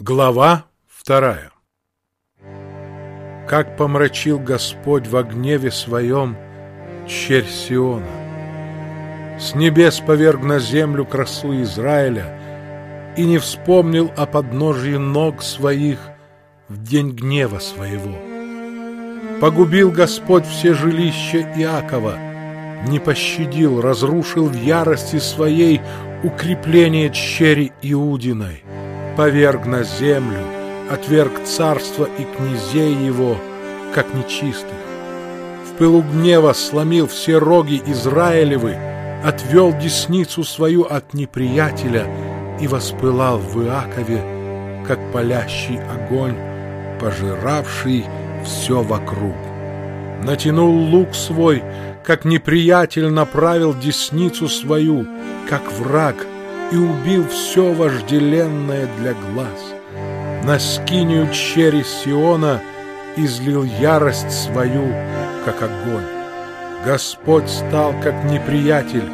Глава вторая Как помрачил Господь во гневе своем черь Сиона. С небес поверг на землю красу Израиля И не вспомнил о подножии ног своих В день гнева своего. Погубил Господь все жилища Иакова, Не пощадил, разрушил в ярости своей Укрепление чери Иудиной поверг на землю, отверг царство и князей его, как нечистых. В пылу гнева сломил все роги Израилевы, отвел десницу свою от неприятеля и воспылал в Иакове, как палящий огонь, пожиравший все вокруг. Натянул лук свой, как неприятель направил десницу свою, как враг — и убил все вожделенное для глаз. На скинию чери Сиона излил ярость свою, как огонь. Господь стал как неприятель,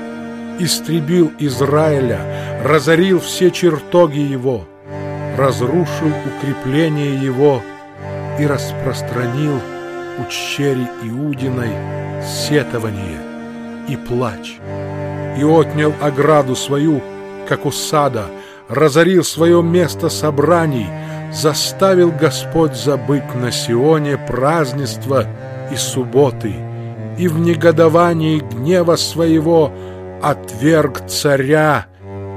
истребил Израиля, разорил все чертоги его, разрушил укрепление его и распространил у чери Иудиной сетование и плач, и отнял ограду свою, как у сада, разорил свое место собраний, заставил Господь забыть на Сионе празднества и субботы, и в негодовании гнева своего отверг царя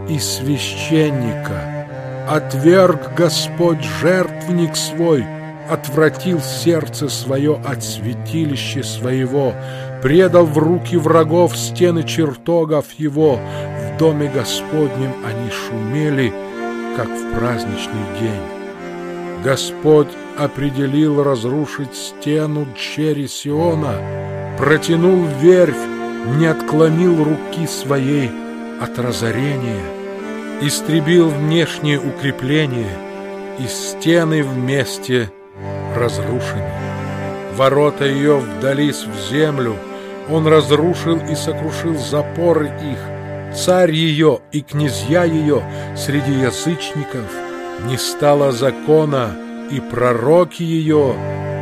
и священника. Отверг Господь жертвник свой, отвратил сердце свое от святилища своего, предал в руки врагов стены чертогов его, доме Господнем они шумели, как в праздничный день. Господь определил разрушить стену чери Сиона, протянул верфь, не отклонил руки своей от разорения, истребил внешнее укрепление, и стены вместе разрушены. Ворота ее вдались в землю, он разрушил и сокрушил запоры их, царь ее и князья ее среди язычников, не стало закона, и пророки ее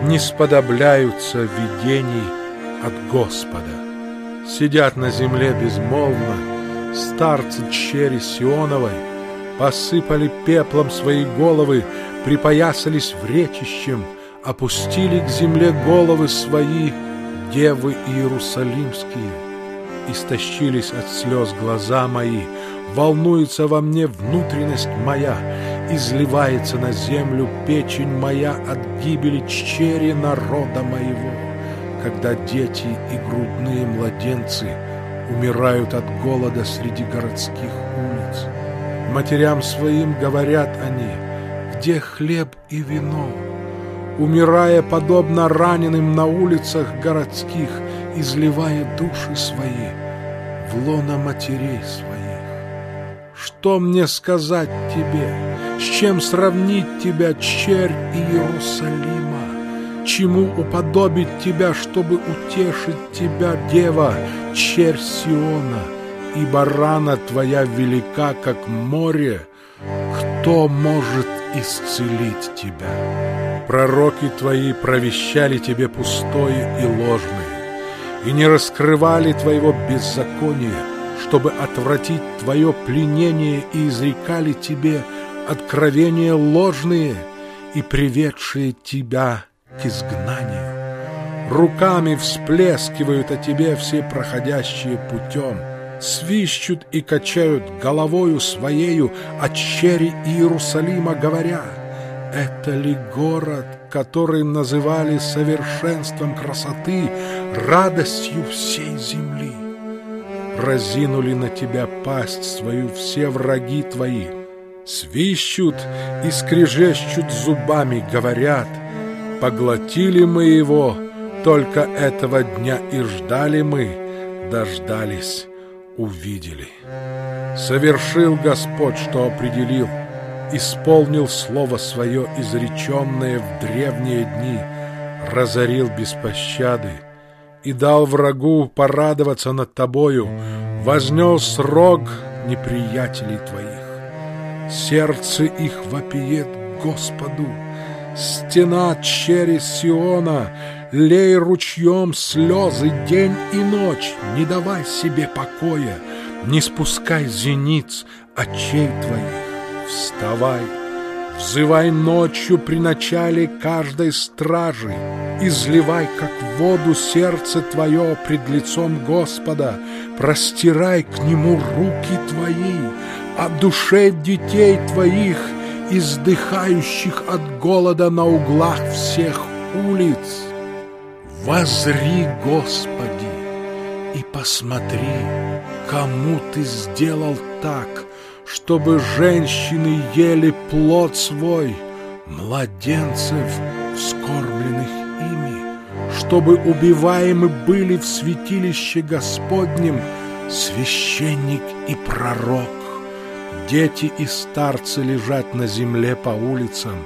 не сподобляются видений от Господа. Сидят на земле безмолвно, старцы чери Сионовой, посыпали пеплом свои головы, припоясались в речищем, опустили к земле головы свои девы иерусалимские — истощились от слез глаза мои, волнуется во мне внутренность моя, изливается на землю печень моя от гибели чери народа моего, когда дети и грудные младенцы умирают от голода среди городских улиц. Матерям своим говорят они, где хлеб и вино, умирая подобно раненым на улицах городских, изливая души свои в лона матерей своих. Что мне сказать тебе? С чем сравнить тебя, черь Иерусалима? Чему уподобить тебя, чтобы утешить тебя, дева, черь Сиона? Ибо рана твоя велика, как море. Кто может исцелить тебя? Пророки твои провещали тебе пустое и ложное и не раскрывали твоего беззакония, чтобы отвратить твое пленение и изрекали тебе откровения ложные и приведшие тебя к изгнанию. Руками всплескивают о тебе все проходящие путем, свищут и качают головою своею от чери Иерусалима, говоря, «Это ли город, который называли совершенством красоты, радостью всей земли. Разинули на тебя пасть свою все враги твои, свищут и скрежещут зубами, говорят, поглотили мы его, только этого дня и ждали мы, дождались, увидели. Совершил Господь, что определил, исполнил слово свое, изреченное в древние дни, разорил без пощады и дал врагу порадоваться над тобою, вознес рог неприятелей твоих. Сердце их вопиет Господу. Стена через Сиона, лей ручьем слезы день и ночь, не давай себе покоя, не спускай зениц очей твоих, вставай, взывай ночью при начале каждой стражи, изливай, как воду, сердце твое пред лицом Господа, простирай к нему руки твои, от душе детей твоих, издыхающих от голода на углах всех улиц. Возри, Господи, и посмотри, кому Ты сделал так, чтобы женщины ели плод свой, младенцев, вскормленных ими, чтобы убиваемы были в святилище Господнем священник и пророк. Дети и старцы лежат на земле по улицам.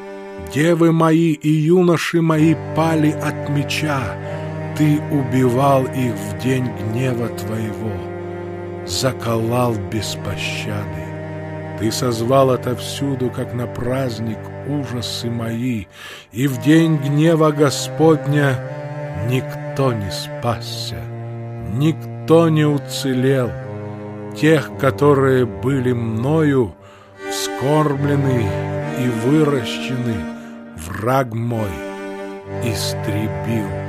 Девы мои и юноши мои пали от меча. Ты убивал их в день гнева твоего, заколал без пощады. Ты созвал отовсюду, как на праздник, ужасы мои, и в день гнева Господня никто не спасся, никто не уцелел тех, которые были мною вскормлены и выращены, враг мой истребил.